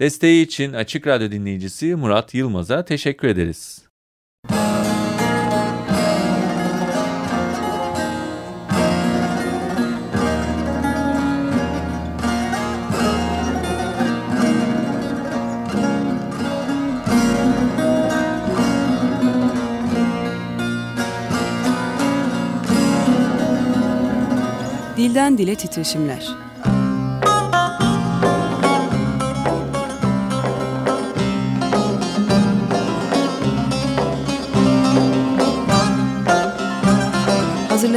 Desteği için Açık Radyo dinleyicisi Murat Yılmaz'a teşekkür ederiz. Dilden Dile Titreşimler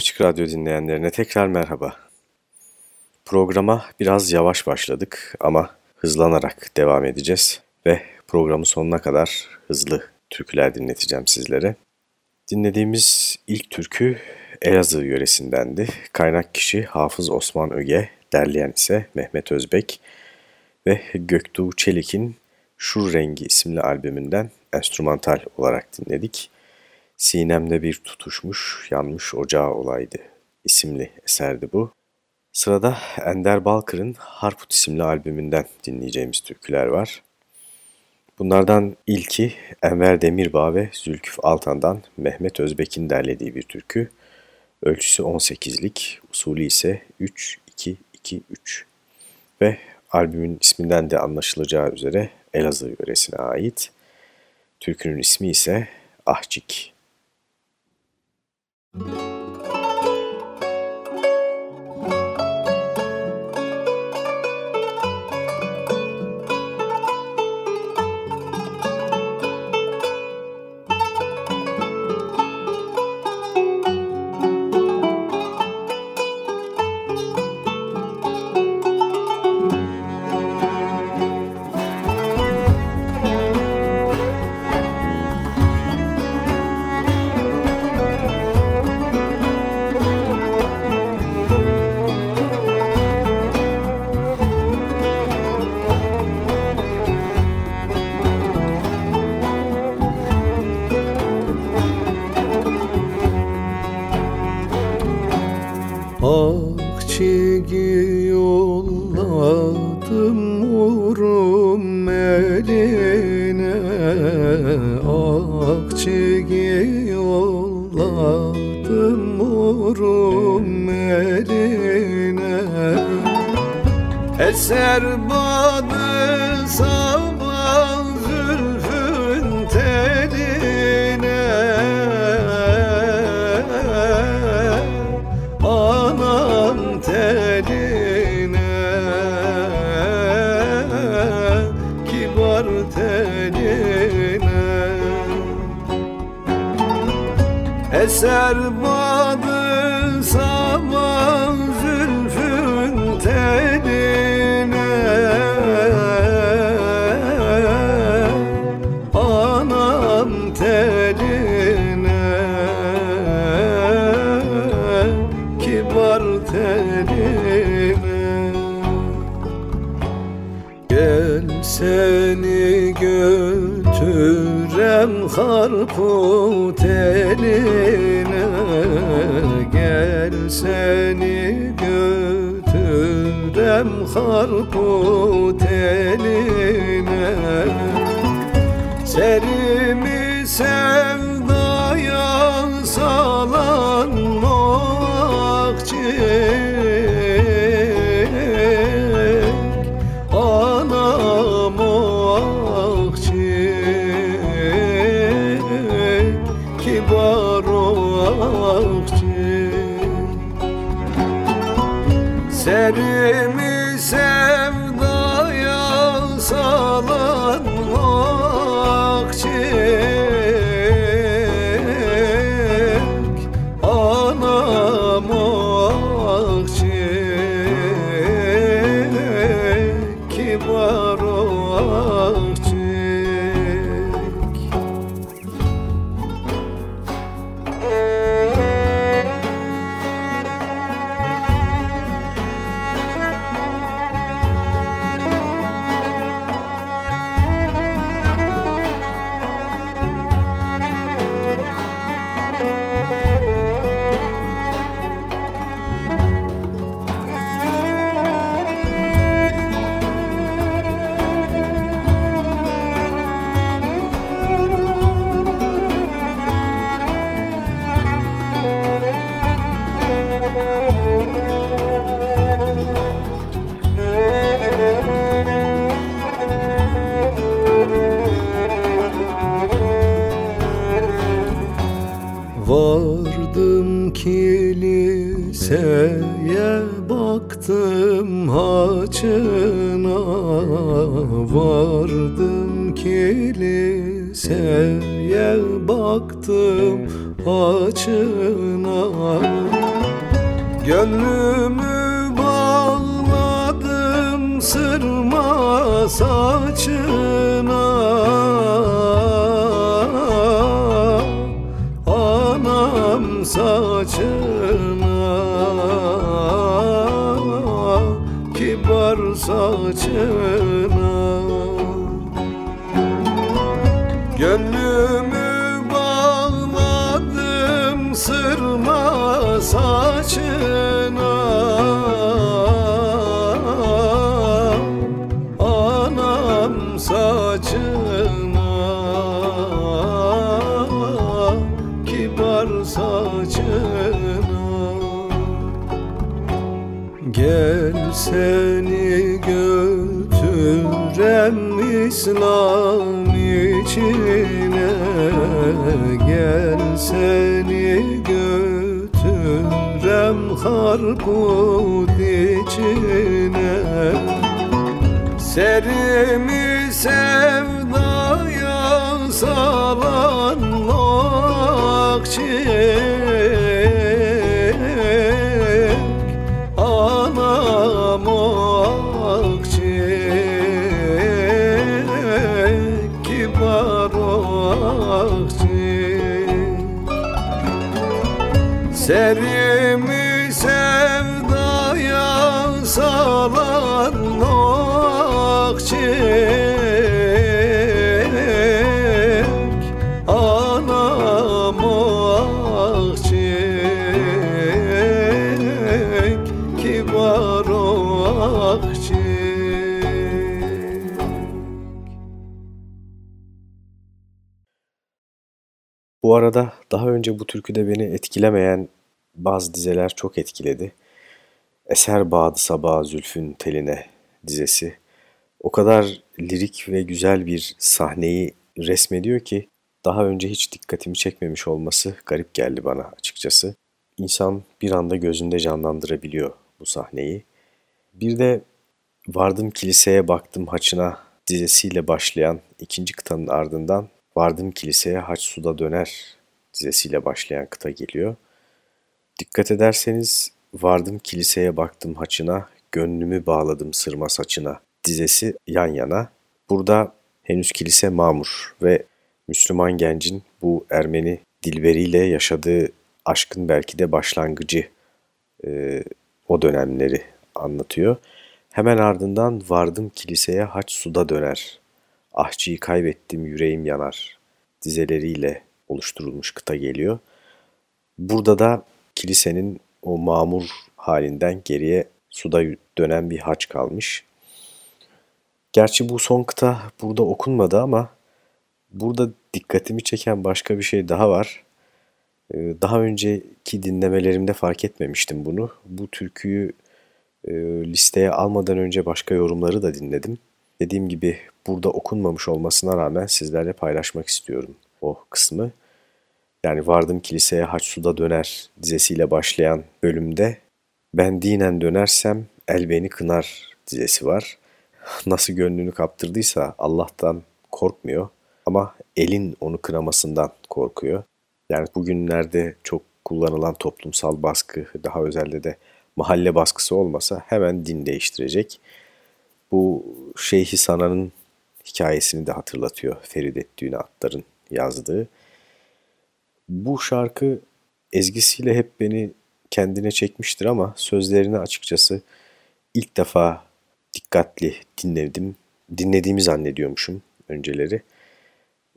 Açık Radyo dinleyenlerine tekrar merhaba. Programa biraz yavaş başladık ama hızlanarak devam edeceğiz ve programın sonuna kadar hızlı türküler dinleteceğim sizlere. Dinlediğimiz ilk türkü Elazığ yöresindendi. Kaynak kişi Hafız Osman Öge, derleyen ise Mehmet Özbek ve Göktuğ Çelik'in Şur Rengi isimli albümünden enstrümantal olarak dinledik. Sinemde bir tutuşmuş, yanmış ocağı olaydı isimli eserdi bu. Sırada Ender Balkır'ın Harput isimli albümünden dinleyeceğimiz türküler var. Bunlardan ilki Enver Demirbağ ve Zülküf Altan'dan Mehmet Özbek'in derlediği bir türkü. Ölçüsü 18'lik, usulü ise 3-2-2-3 ve albümün isminden de anlaşılacağı üzere Elazığ yöresine ait. Türkünün ismi ise Ahçik. Müzik harput harput eline. Serimi okçek Anam okçek Kibar okçek Serimi daha önce bu türküde beni etkilemeyen bazı dizeler çok etkiledi. Eser Bağdı Sabah Zülfün Teline dizesi. O kadar lirik ve güzel bir sahneyi resmediyor ki daha önce hiç dikkatimi çekmemiş olması garip geldi bana açıkçası. İnsan bir anda gözünde canlandırabiliyor bu sahneyi. Bir de Vardım kiliseye baktım haçına dizesiyle başlayan ikinci kıtanın ardından Vardım kiliseye haç suda döner dizesiyle başlayan kıta geliyor. Dikkat ederseniz Vardım kiliseye baktım haçına, gönlümü bağladım sırma saçına dizesi yan yana. Burada henüz kilise mamur ve Müslüman gencin bu Ermeni dilberiyle yaşadığı aşkın belki de başlangıcı e, o dönemleri anlatıyor. Hemen ardından vardım kiliseye haç suda döner. Ahçıyı kaybettim yüreğim yanar dizeleriyle oluşturulmuş kıta geliyor. Burada da kilisenin o mamur halinden geriye suda dönen bir haç kalmış. Gerçi bu son kıta burada okunmadı ama burada dikkatimi çeken başka bir şey daha var. Ee, Daha önceki dinlemelerimde fark etmemiştim bunu. Bu türküyü e, listeye almadan önce başka yorumları da dinledim. Dediğim gibi burada okunmamış olmasına rağmen sizlerle paylaşmak istiyorum o kısmı. Yani vardım kiliseye haç suda döner dizesiyle başlayan bölümde ben dinen dönersem el beni kınar dizesi var. Nasıl gönlünü kaptırdıysa Allah'tan korkmuyor ama elin onu kıramasından korkuyor. Yani bugünlerde çok kullanılan toplumsal baskı daha özelde de mahalle baskısı olmasa hemen din değiştirecek. Bu Şeyhi Sana'nın hikayesini de hatırlatıyor Feridet Düğün yazdığı. Bu şarkı ezgisiyle hep beni kendine çekmiştir ama sözlerini açıkçası ilk defa dikkatli dinledim. Dinlediğimi zannediyormuşum önceleri.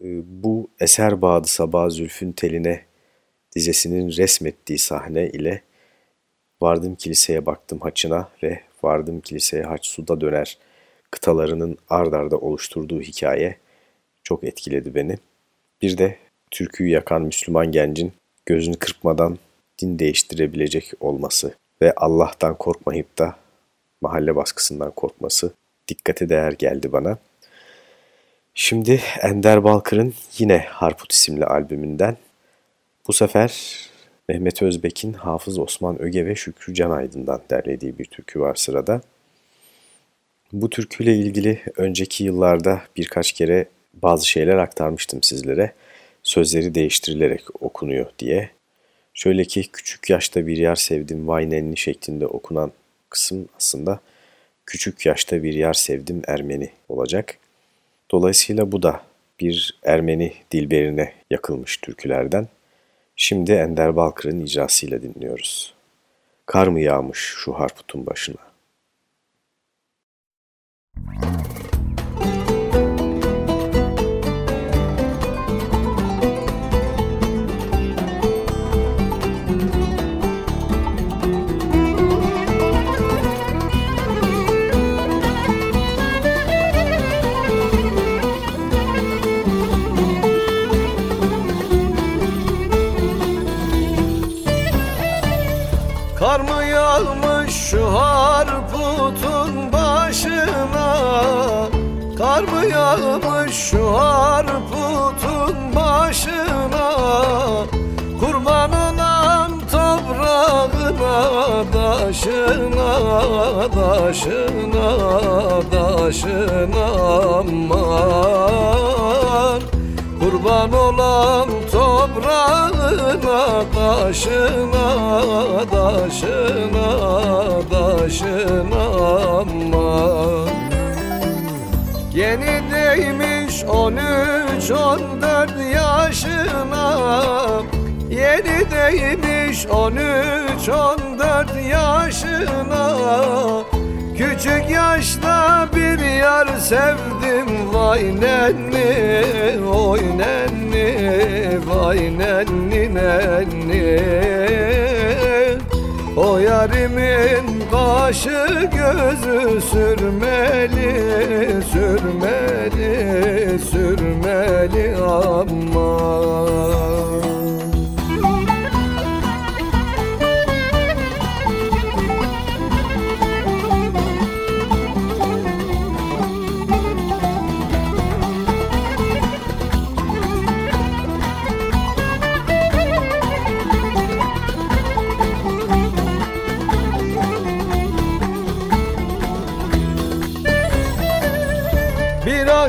Ee, Bu Eser Bağdı Sabah Zülfün Teline dizesinin resmettiği sahne ile Vardım kiliseye baktım haçına ve vardım kiliseye haç suda döner kıtalarının ard arda oluşturduğu hikaye çok etkiledi beni. Bir de türküyü yakan Müslüman gencin gözünü kırpmadan din değiştirebilecek olması ve Allah'tan korkmayıp da mahalle baskısından korkması dikkate değer geldi bana. Şimdi Ender Balkır'ın yine Harput isimli albümünden bu sefer Mehmet Özbek'in Hafız Osman Öge ve Şükrü Can Aydın'dan derlediği bir türkü var sırada. Bu türküyle ilgili önceki yıllarda birkaç kere bazı şeyler aktarmıştım sizlere. Sözleri değiştirilerek okunuyor diye. Şöyle ki küçük yaşta bir yer sevdim vay nenni şeklinde okunan kısım aslında küçük yaşta bir yer sevdim Ermeni olacak. Dolayısıyla bu da bir Ermeni dilberine yakılmış türkülerden. Şimdi Ender Balkır'ın icrasıyla dinliyoruz. Kar mı yağmış şu harputun başına? Kar Daşına, daşına, daşına aman. Kurban olan toprağına Daşına, daşına, daşına aman. Yeni değmiş on üç on dört yaşına Yeni değmiş on üç on dört yaşına Küçük yaşta bir yar sevdim Vay nenni, oy nenni Vay nenni nenni o yarimin kaşı gözü sürmeli, sürmeli, sürmeli aman.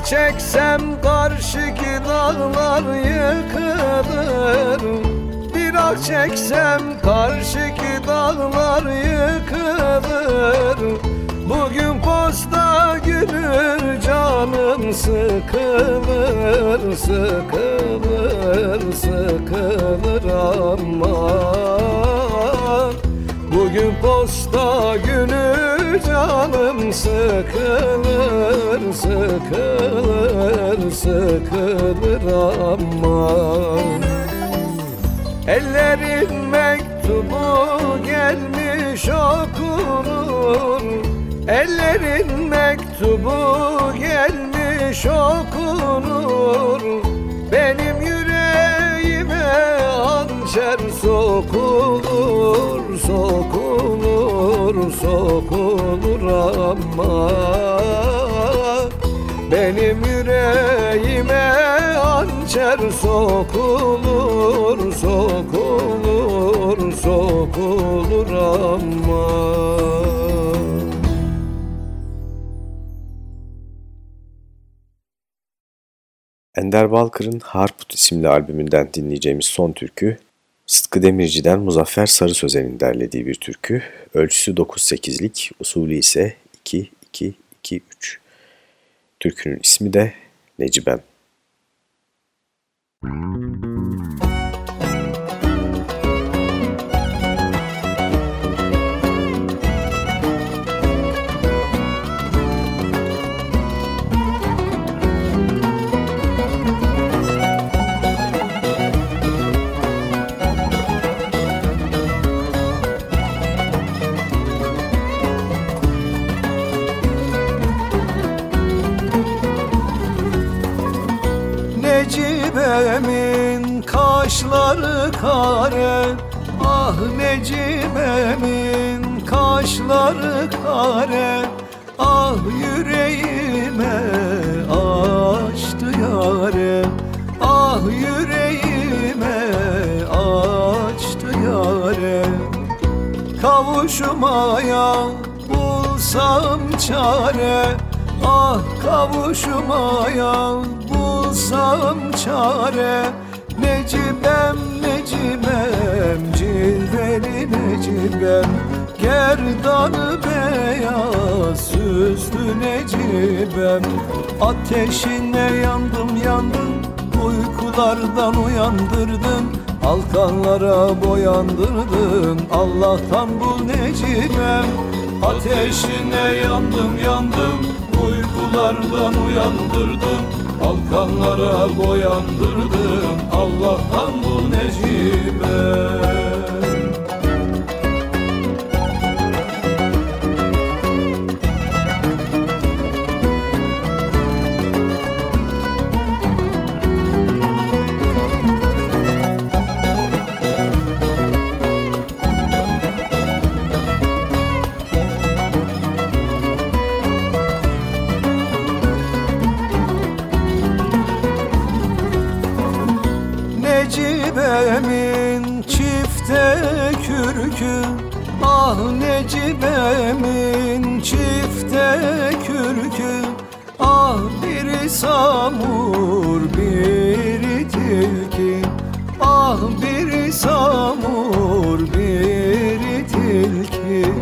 Çeksem karşıki dağlar yıkılır. Bir ah çeksem karşıki dağlar yıkılır. Bugün posta günü canım sıkılır Sıkılır, sıkılır aman Bugün posta günü canım sıkılır, sıkılır, sıkılır aman Ellerin mektubu gelmiş okunur. Ellerin mektubu gelmiş okunur. Benim ama benim yüreğime hançer sokulur, sokulur, sokulur ama. Ender Balkır'ın Harput isimli albümünden dinleyeceğimiz son türkü, Sıtkı Demirci'den Muzaffer Sarı Sözen'in derlediği bir türkü. Ölçüsü 9-8'lik, usulü ise 2-2-2-3. Türkünün ismi de Necibem. Necibemin kaşları kare Ah Necibemin kaşları kare. Ah yüreğime açtı yare Ah yüreğime açtı yare Kavuşmaya bulsam çare Ah kavuşmaya bulsam çare Necibem Necibem cilveli Necibem Gerdanı beyaz süslü Necibem Ateşine yandım yandım Uykulardan uyandırdın. Halkanlara boyandırdın Allah'tan bul Necibem Ateşine yandım yandım Uykulardan uyandırdın Halkanlara boyandırdın Allah'tan bul Necibem Necibemin çifte kürkü Ah biri samur biri tilki. Ah biri samur biri tilki.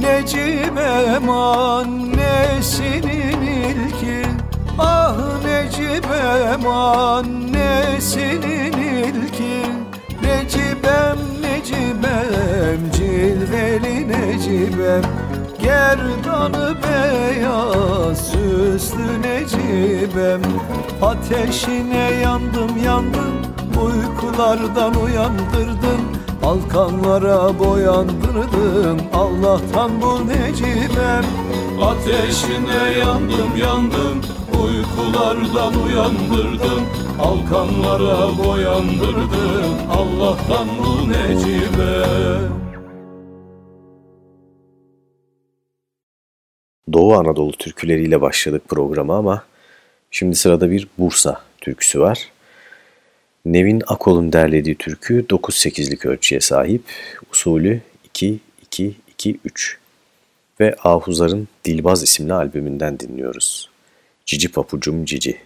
Necibem annesinin ilki Ah Necibem annesinin Necibem Gerdanı beyaz süslü Necibem Ateşine yandım yandım Uykulardan uyandırdın. Alkanlara boyandırdın Allah'tan bul Necibem. Ateşine yandım yandım Uykulardan uyandırdın. Alkanlara boyandırdın Allah'tan bul Necibem Doğu Anadolu türküleriyle başladık programa ama şimdi sırada bir Bursa türküsü var. Nevin Akol'un derlediği türkü 9-8'lik ölçüye sahip, usulü 2-2-2-3 ve Ahuzar'ın Dilbaz isimli albümünden dinliyoruz. Cici Papucum Cici.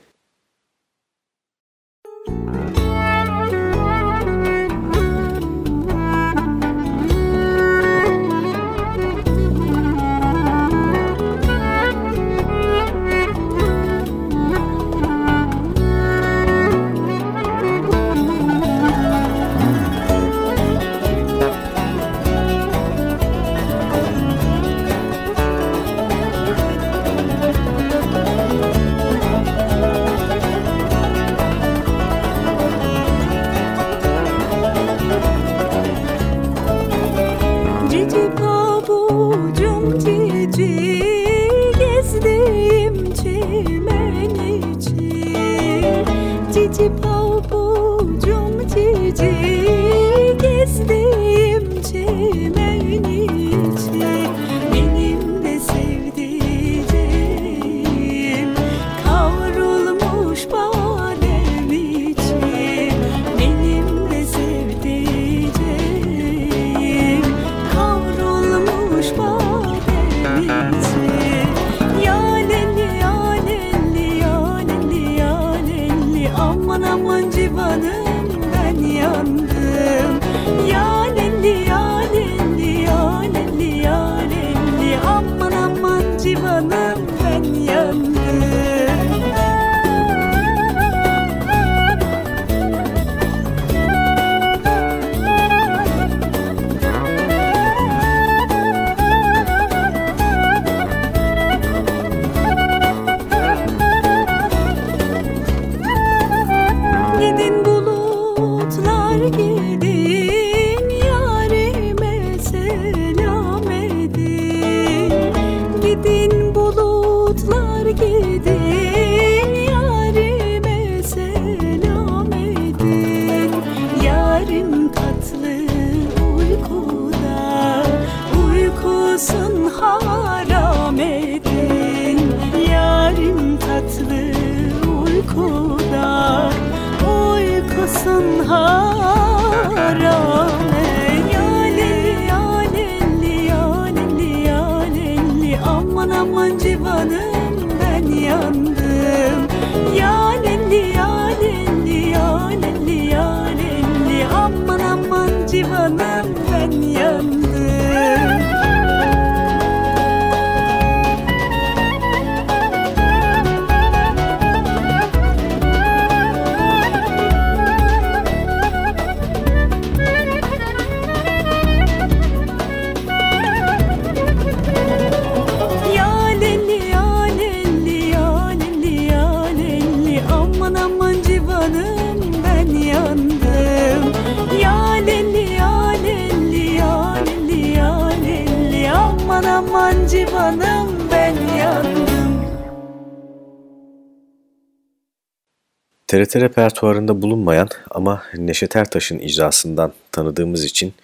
TRT repertuarında bulunmayan ama Neşet Ertaş'ın icrasından tanıdığımız için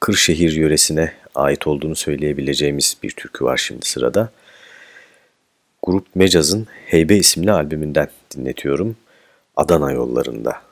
Kırşehir yöresine ait olduğunu söyleyebileceğimiz bir türkü var şimdi sırada. Grup Mecaz'ın Heybe isimli albümünden dinletiyorum. Adana yollarında.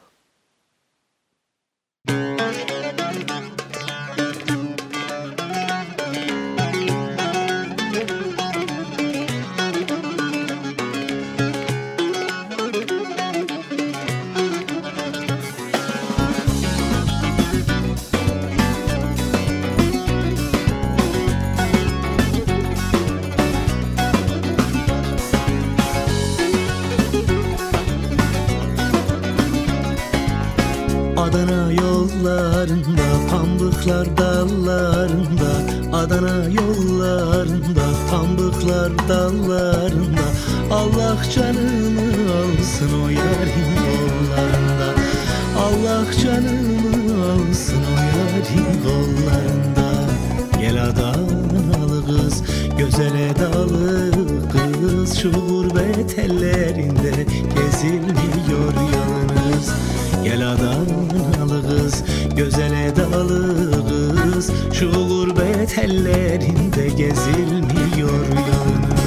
Pambıklar dallarında Adana yollarında Pambıklar dallarında. Allah canımı alsın o yarim yollarında. Allah canımı alsın o yarim yollarında. Gel Adanalı kız Güzel edalı kız. Şu gurbet ellerinde Gezilmiyor yalnız. Gel Adanalı kız Güzel edalı kız Şu gurbet ellerinde gezilmiyor yalnız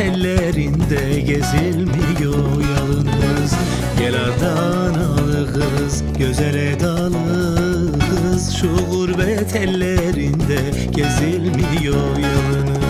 ellerinde gezilmiyor yalnız. Gel Adanalı kız, güzel edalı kız Şu gurbet ellerinde gezilmiyor yalnız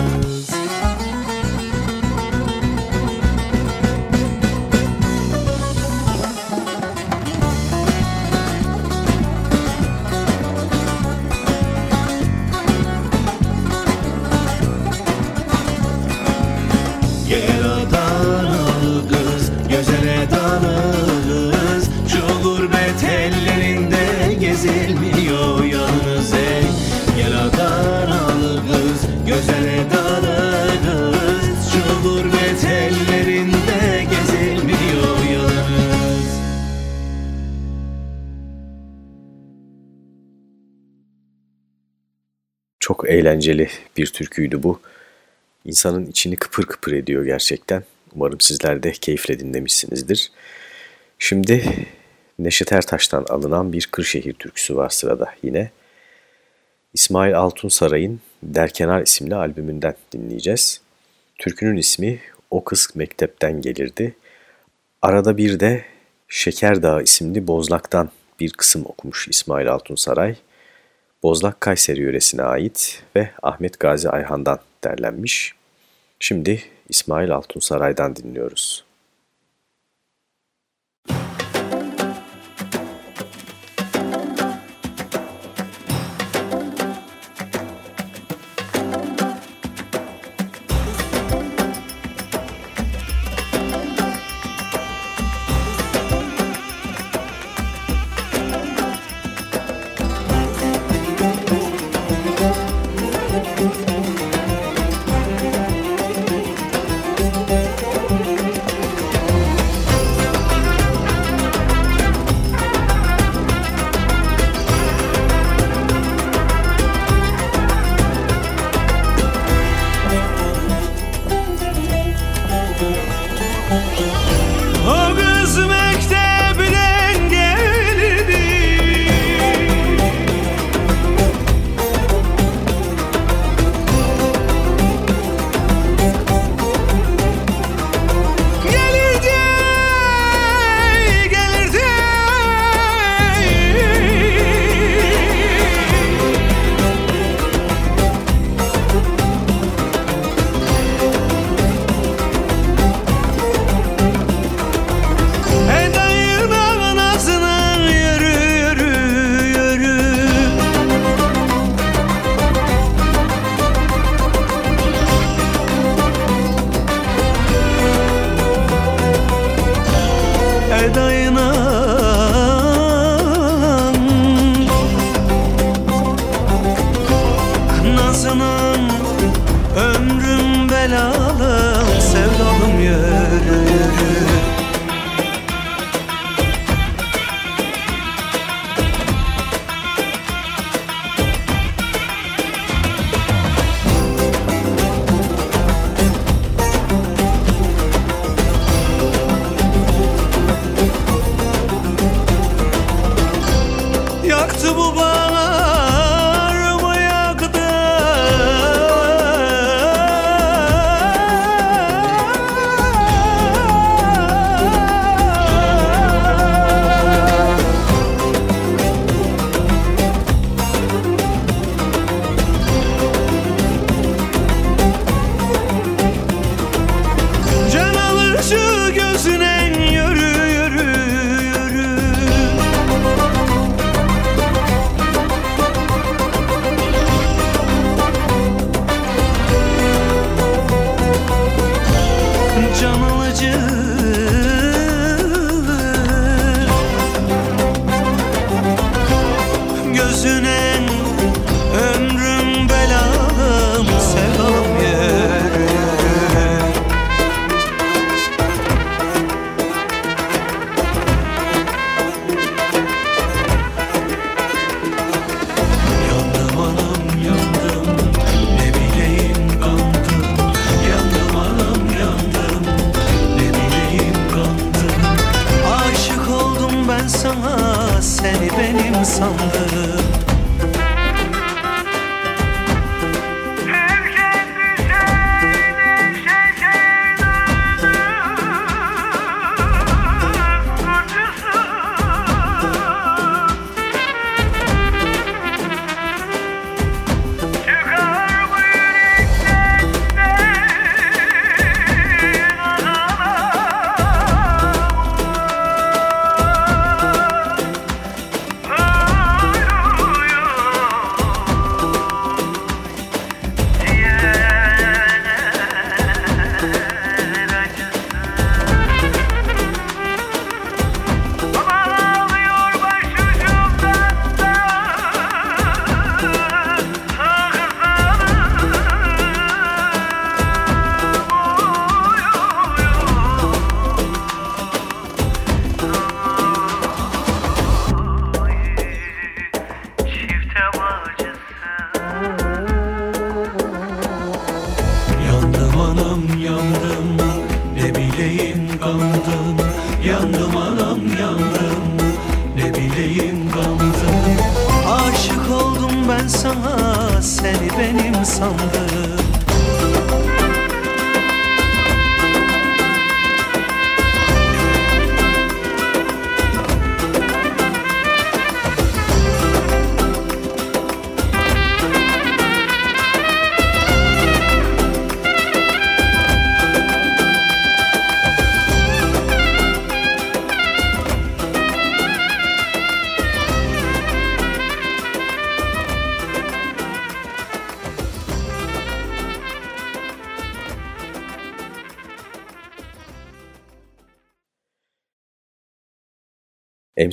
eğlenceli bir türküydü bu. İnsanın içini kıpır kıpır ediyor gerçekten. Umarım sizler de keyifle dinlemişsinizdir. Şimdi Neşet Ertaş'tan alınan bir Kırşehir türküsü var sırada yine. İsmail Altunsaray'ın Derkenar isimli albümünden dinleyeceğiz. Türkünün ismi O Kız Mektepten Gelirdi. Arada bir de Şeker Dağı isimli Bozlak'tan bir kısım okumuş İsmail Altunsaray. Bozlak Kayseri yöresine ait ve Ahmet Gazi Ayhan'dan derlenmiş. Şimdi İsmail Altunsaray'dan dinliyoruz.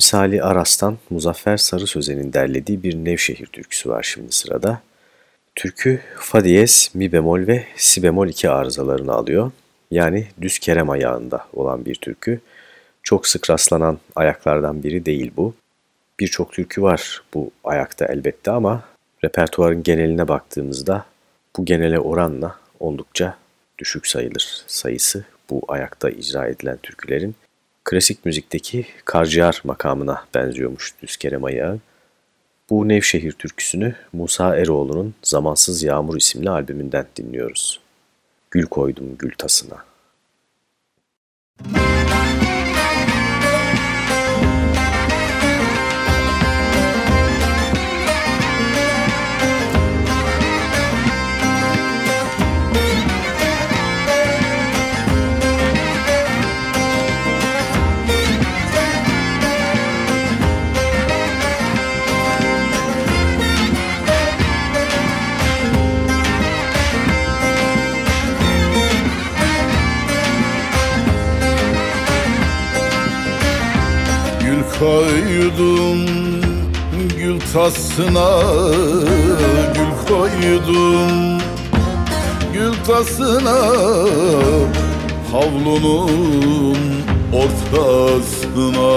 Emsali Aras'tan Muzaffer Sarı Sözen'in derlediği bir Nevşehir türküsü var şimdi sırada. Türkü fa diyez, mi bemol ve si bemol iki arızalarını alıyor. Yani düz kerem ayağında olan bir türkü. Çok sık rastlanan ayaklardan biri değil bu. Birçok türkü var bu ayakta elbette ama repertuarın geneline baktığımızda bu genele oranla oldukça düşük sayılır sayısı bu ayakta icra edilen türkülerin klasik müzikteki karciğer makamına benziyormuş Düzkerem Ayağı. Bu Nevşehir türküsünü Musa Eroğlu'nun Zamansız Yağmur isimli albümünden dinliyoruz. Gül koydum gül tasına. Müzik koydum gül tasına Gül koydum gül tasına. Havlunun ortasına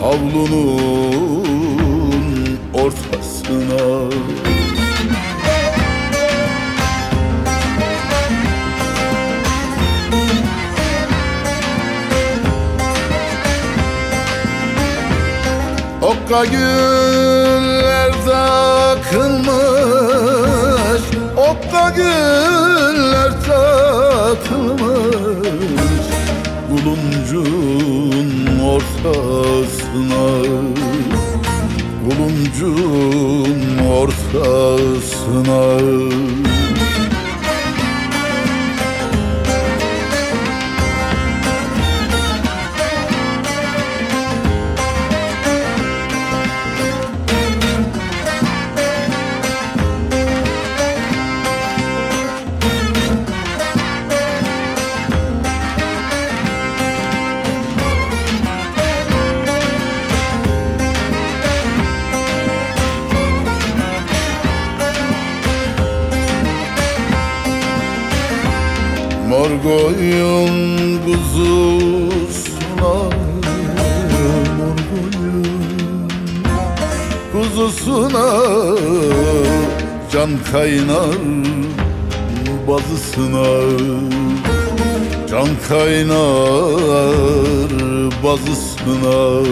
Havlunun ortasına Okka güller takılmış Okka güller takılmış. Kuluncun ortasına Kuluncun ortasına bazısına Can kaynar bazısına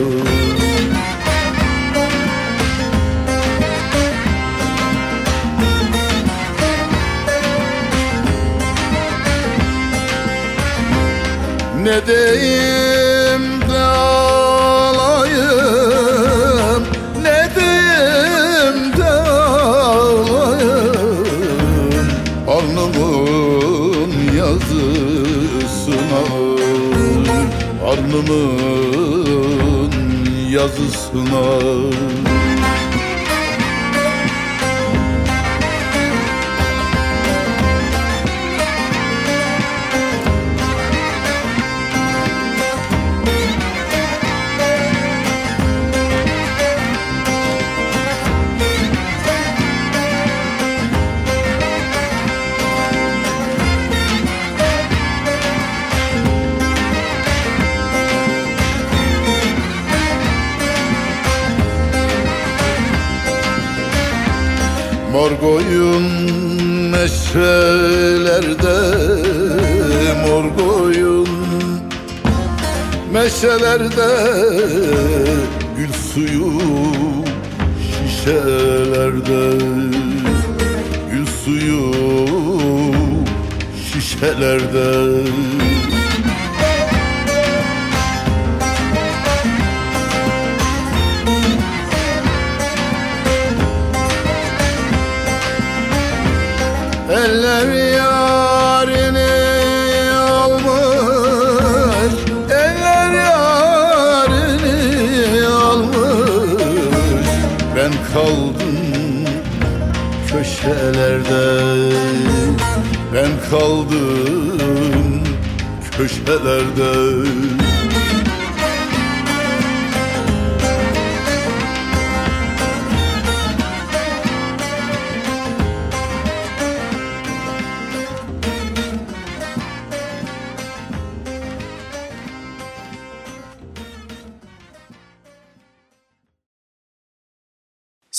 Não. Meşelerde Gül suyu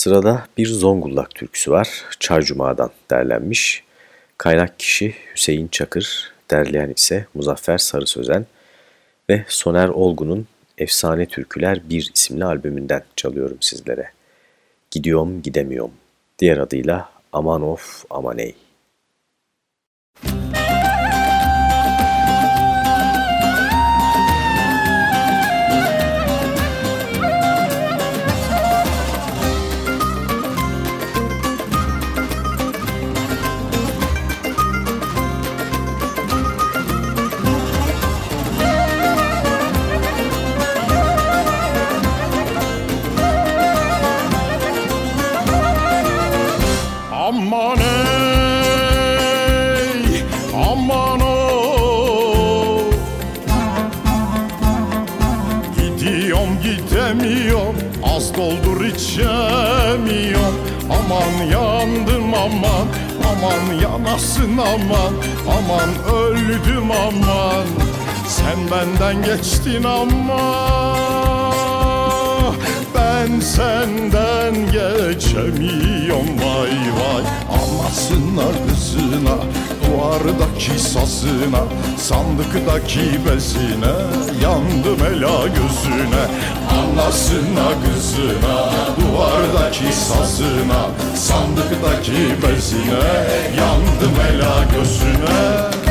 Sırada bir Zonguldak türküsü var. Çarcuma'dan derlenmiş. Kaynak kişi Hüseyin Çakır, derleyen ise Muzaffer Sarı Sözen ve Soner Olgun'un Efsane Türküler 1 isimli albümünden çalıyorum sizlere. Gidiyorum gidemiyorum. Diğer adıyla Aman of Aman ey. Aman yanasın aman Aman öldüm aman, sen benden geçtin aman ben senden geçemiyorum. Vay vay. Anasına kızına Duvardaki sazına Sandıktaki bezine Yandım ela gözüne. Anasına kızına Duvardaki sazına Sandıktaki bezine Yandım ela gözüne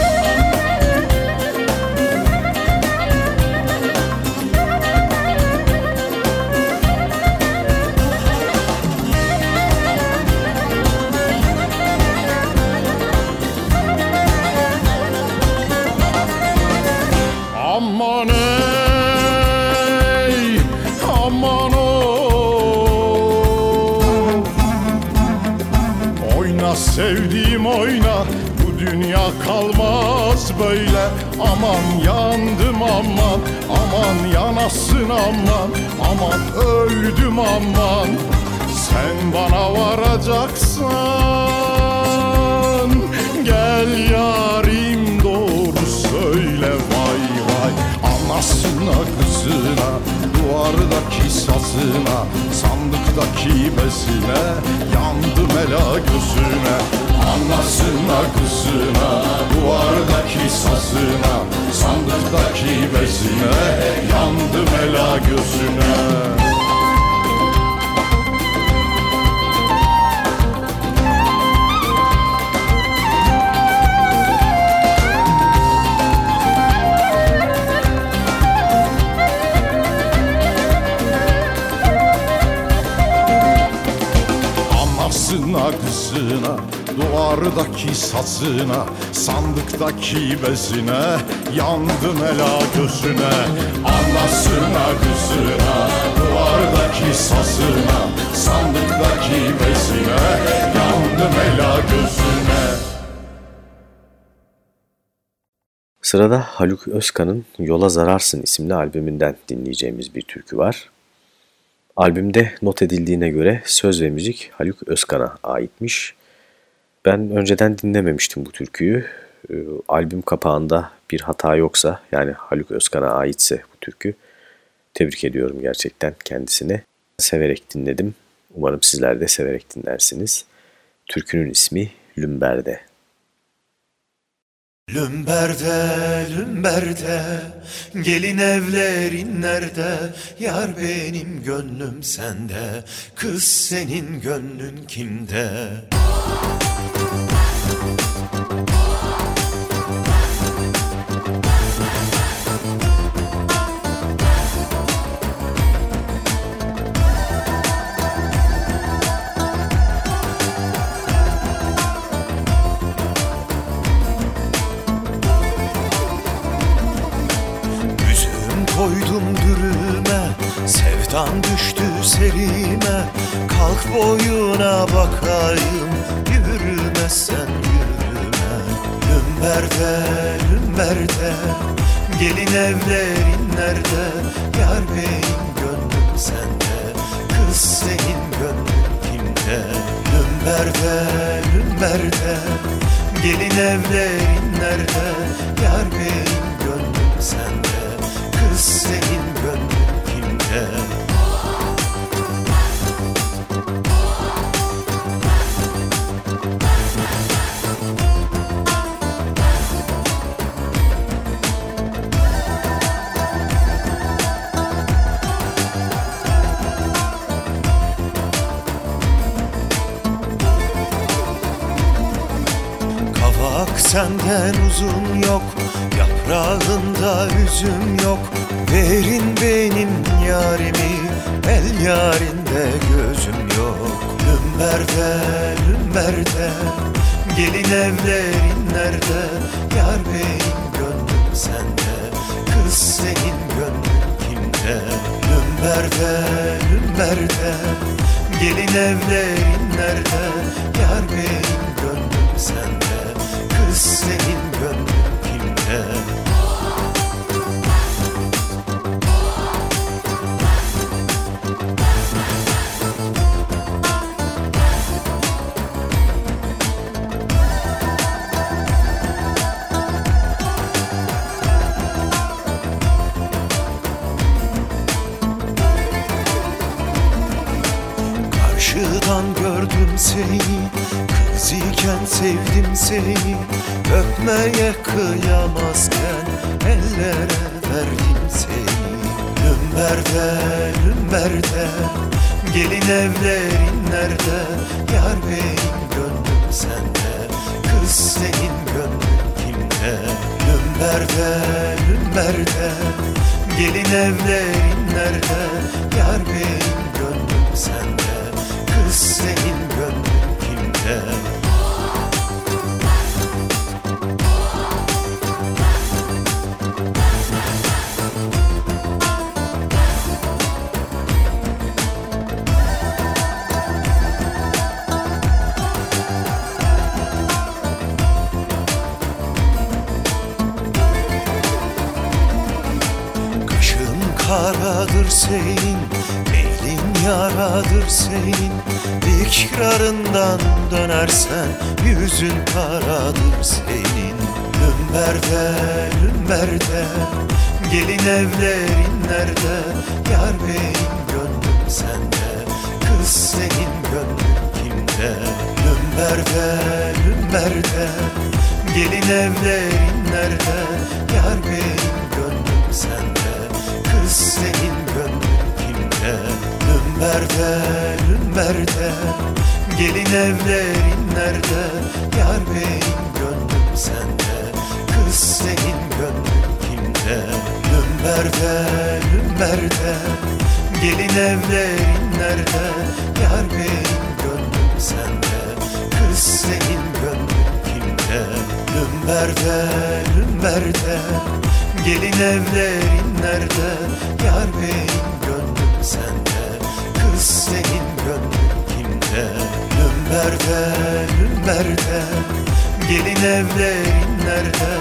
sevdiğim oyna. Bu dünya kalmaz böyle. Aman yandım aman Aman yanasın aman Aman öldüm aman. Sen bana varacaksan Gel yarim Anasına kızına Duvardaki sazına Sandıktaki bezine Yandım ela gözüne. Anasına kızına Duvardaki sazına Sandıktaki bezine Yandım ela gözüne Duvardaki sazına Sandıktaki bezine Yandım ela gözüne Anasına kızına Duvardaki sazına Sandıktaki bezine Yandım ela gözüne Sırada Haluk Özkan'ın Yola Zararsın isimli albümünden dinleyeceğimiz bir türkü var. Albümde not edildiğine göre söz ve müzik Haluk Özkan'a aitmiş. Ben önceden dinlememiştim bu türküyü. Ee, albüm kapağında bir hata yoksa yani Haluk Özkan'a aitse bu türkü tebrik ediyorum gerçekten kendisine. Severek dinledim. Umarım sizler de severek dinlersiniz. Türkünün ismi Lümber'de. Lümberde, lümberde, gelin evlerin nerede? Yar benim gönlüm sende, kız senin gönlün kimde? Üzüm boyuna bakayım. Yürüme. Sen yürüme Lümberde, lümberde Gelin evlerin nerede? Yar benim gönlüm sende. Kız senin gönlün kimde? Lümberde, lümberde Gelin evlerin nerede? Yar benim gönlüm sende. Kız senin gönlün kimde senden uzun yok Yaprağında üzüm yok. Verin benim yarimi El yarinde gözüm yok. Lümberde, lümberde Gelin evlerin nerede? Yar benim gönlüm sende Kız senin gönlün kimde? Lümberde, lümberde Gelin evlerin nerede? Yar benim gönlüm sende senin gönlün kimde? Karşıdan gördüm seni Kız iken sevdim seni Öpmeye kıyamazken Ellere verdim seni. Lümberde, lümberde Gelin evlerin nerede? Yar benim gönlüm sende. Kız senin gönlün kimde? Lümberde, lümberde Gelin evlerin nerede? Yar benim karadır senin Elin yaradır senin. İkrarından dönersen Yüzün karadır senin. Lümberde, lümberde Gelin evlerin nerede? Yar benim gönlüm sende Kız senin gönlün kimde? Lümberde, lümberde Gelin evlerin nerede? Yar benim senin gönlün kimde? Lümberde, lümberde Gelin evlerin nerede? Yar benim gönlüm sende. Kız senin gönlün kimde? Lümberde, lümberde Gelin evlerin nerede? Yar benim gönlüm sende. Kız senin gönlün kimde? Lümberde, lümberde Gelin evlerin nerede? Yar benim gönlüm sende. Kız senin gönlün kimde? Lümberde, lümberde. Gelin evlerin nerede?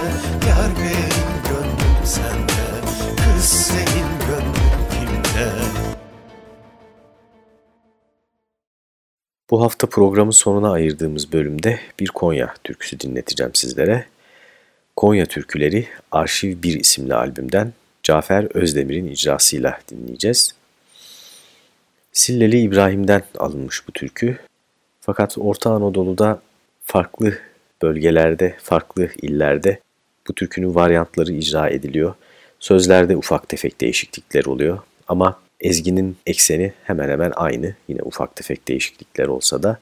Yar benim gönlüm sende. Kız senin gönlün kimde? Bu hafta programın sonuna ayırdığımız bölümde bir Konya türküsü dinleteceğim sizlere. Konya Türküleri Arşiv 1 isimli albümden Cafer Özdemir'in icrasıyla dinleyeceğiz. Silleli İbrahim'den alınmış bu türkü. Fakat Orta Anadolu'da farklı bölgelerde, farklı illerde bu türkünün varyantları icra ediliyor. Sözlerde ufak tefek değişiklikler oluyor ama ezginin ekseni hemen hemen aynı. Yine ufak tefek değişiklikler olsa da.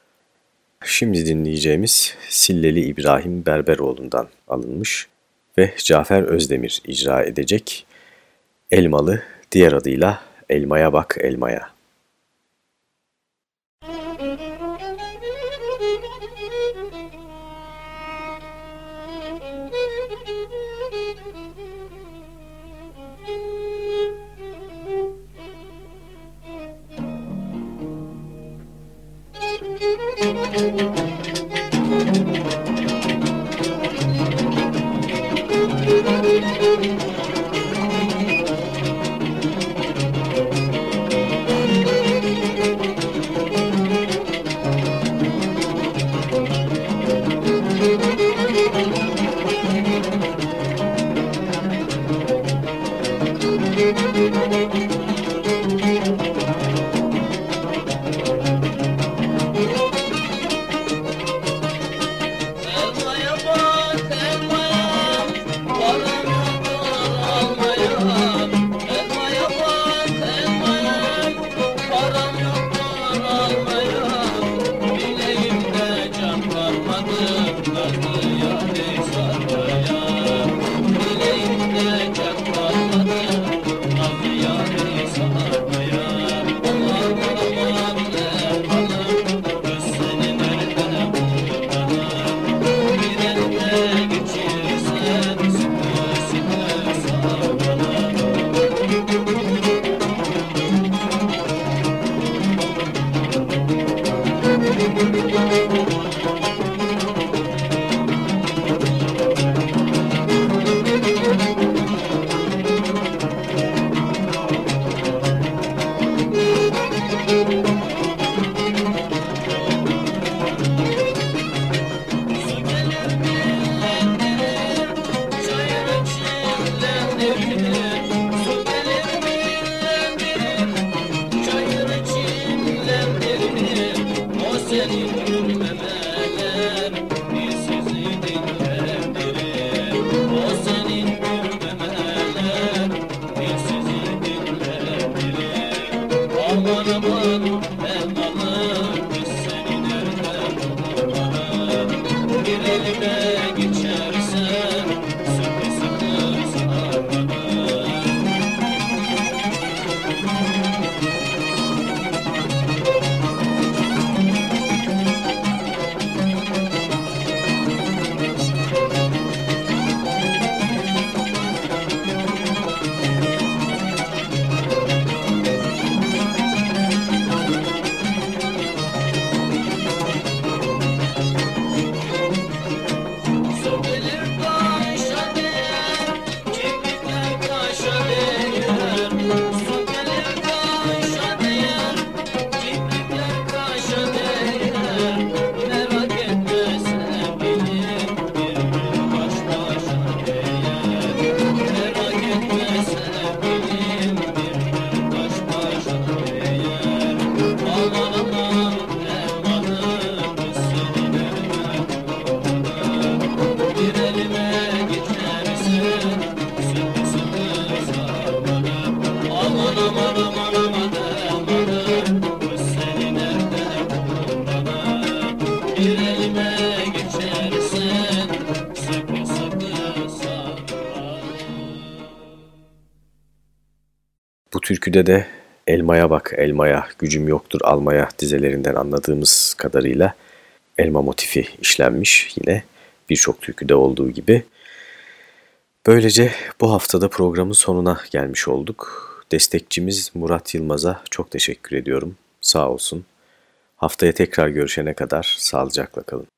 Şimdi dinleyeceğimiz Silleli İbrahim Berberoğlu'ndan alınmış ve Cafer Özdemir icra edecek Elmalı diğer adıyla Elmaya Bak Elmaya. Türküde de elmaya bak elmaya gücüm yoktur almaya dizelerinden anladığımız kadarıyla elma motifi işlenmiş yine birçok türküde olduğu gibi. Böylece bu haftada programın sonuna gelmiş olduk. Destekçimiz Murat Yılmaz'a çok teşekkür ediyorum. Sağ olsun. Haftaya tekrar görüşene kadar sağlıcakla kalın.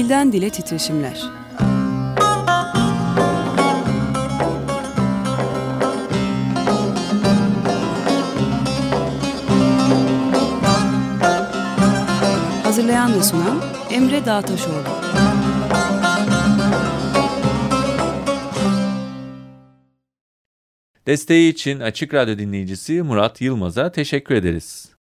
Dilden dile titreşimler. Hazırlayan ve sunan Emre Dağtaşoğlu. Desteği için Açık Radyo dinleyicisi Murat Yılmaz'a teşekkür ederiz.